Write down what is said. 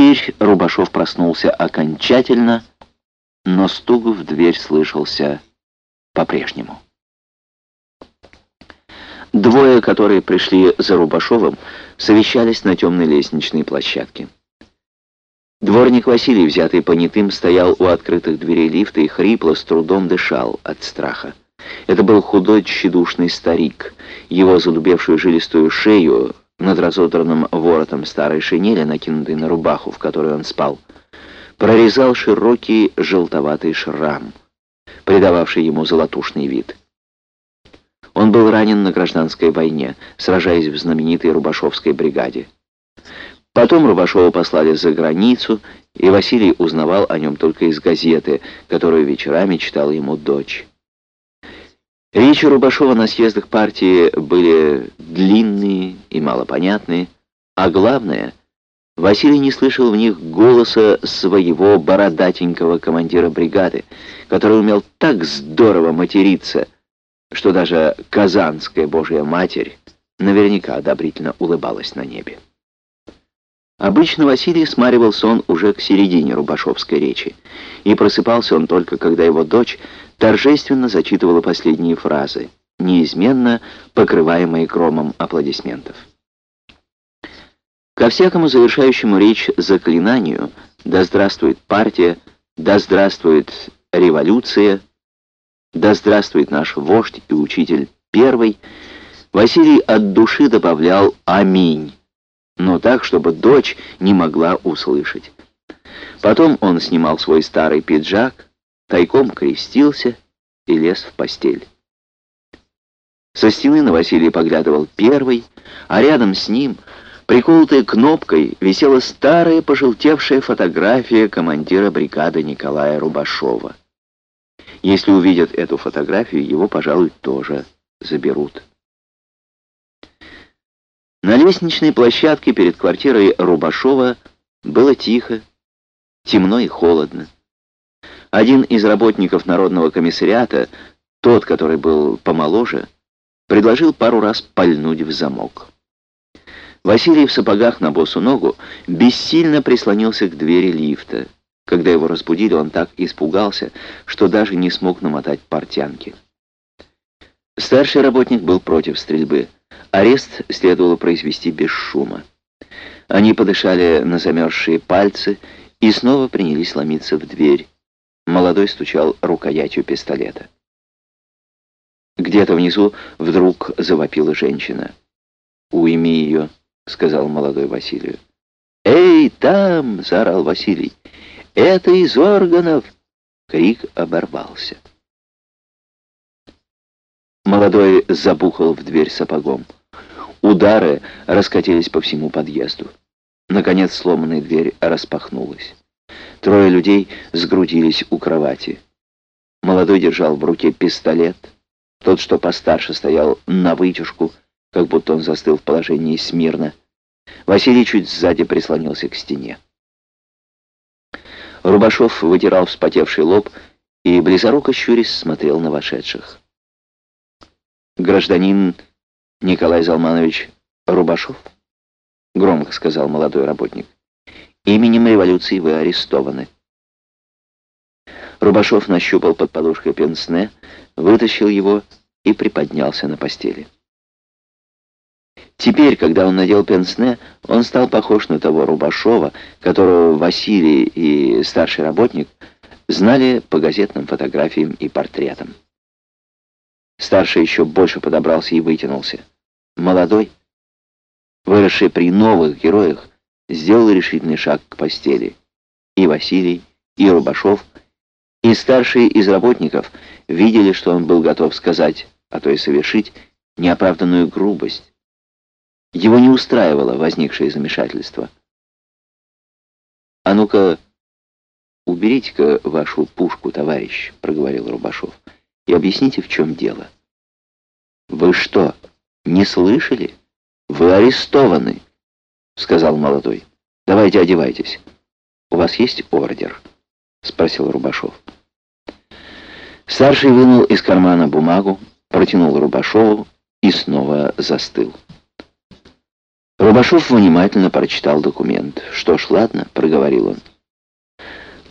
Теперь Рубашов проснулся окончательно, но стук в дверь слышался по-прежнему. Двое, которые пришли за Рубашовым, совещались на темной лестничной площадке. Дворник Василий, взятый понятым, стоял у открытых дверей лифта и хрипло, с трудом дышал от страха. Это был худой, тщедушный старик. Его задубевшую жилистую шею над разодранным воротом старой шинели, накинутой на рубаху, в которой он спал, прорезал широкий желтоватый шрам, придававший ему золотушный вид. Он был ранен на гражданской войне, сражаясь в знаменитой Рубашовской бригаде. Потом Рубашова послали за границу, и Василий узнавал о нем только из газеты, которую вечерами читала ему дочь. Речи Рубашова на съездах партии были длинные и малопонятные, а главное, Василий не слышал в них голоса своего бородатенького командира бригады, который умел так здорово материться, что даже Казанская Божья Матерь наверняка одобрительно улыбалась на небе. Обычно Василий смаривал сон уже к середине Рубашовской речи, и просыпался он только, когда его дочь торжественно зачитывала последние фразы, неизменно покрываемые громом аплодисментов. Ко всякому завершающему речь заклинанию «Да здравствует партия», «Да здравствует революция», «Да здравствует наш вождь и учитель первый», Василий от души добавлял «Аминь», но так, чтобы дочь не могла услышать. Потом он снимал свой старый пиджак, тайком крестился и лез в постель. Со стены на Василия поглядывал первый, а рядом с ним, приколотая кнопкой, висела старая пожелтевшая фотография командира бригады Николая Рубашова. Если увидят эту фотографию, его, пожалуй, тоже заберут. На лестничной площадке перед квартирой Рубашова было тихо, темно и холодно. Один из работников Народного комиссариата, тот, который был помоложе, предложил пару раз пальнуть в замок. Василий в сапогах на босу ногу бессильно прислонился к двери лифта. Когда его разбудили, он так испугался, что даже не смог намотать портянки. Старший работник был против стрельбы. Арест следовало произвести без шума. Они подышали на замерзшие пальцы и снова принялись ломиться в дверь. Молодой стучал рукоятью пистолета. Где-то внизу вдруг завопила женщина. «Уйми ее», — сказал молодой Василию. «Эй, там!» — заорал Василий. «Это из органов!» Крик оборвался. Молодой забухал в дверь сапогом. Удары раскатились по всему подъезду. Наконец сломанная дверь распахнулась. Трое людей сгрудились у кровати. Молодой держал в руке пистолет. Тот, что постарше, стоял на вытяжку, как будто он застыл в положении смирно. Василий чуть сзади прислонился к стене. Рубашов вытирал вспотевший лоб и, близоруко щурясь, смотрел на вошедших. «Гражданин Николай Залманович Рубашов?» — громко сказал молодой работник. Именем революции вы арестованы. Рубашов нащупал под подушкой пенсне, вытащил его и приподнялся на постели. Теперь, когда он надел пенсне, он стал похож на того Рубашова, которого Василий и старший работник знали по газетным фотографиям и портретам. Старший еще больше подобрался и вытянулся. Молодой, выросший при новых героях, сделал решительный шаг к постели. И Василий, и Рубашов, и старшие из работников видели, что он был готов сказать, а то и совершить, неоправданную грубость. Его не устраивало возникшее замешательство. «А ну-ка, уберите-ка вашу пушку, товарищ», — проговорил Рубашов, — «и объясните, в чем дело». «Вы что, не слышали? Вы арестованы» сказал молодой. «Давайте одевайтесь. У вас есть ордер?» — спросил Рубашов. Старший вынул из кармана бумагу, протянул Рубашову и снова застыл. Рубашов внимательно прочитал документ. «Что ж, ладно», — проговорил он.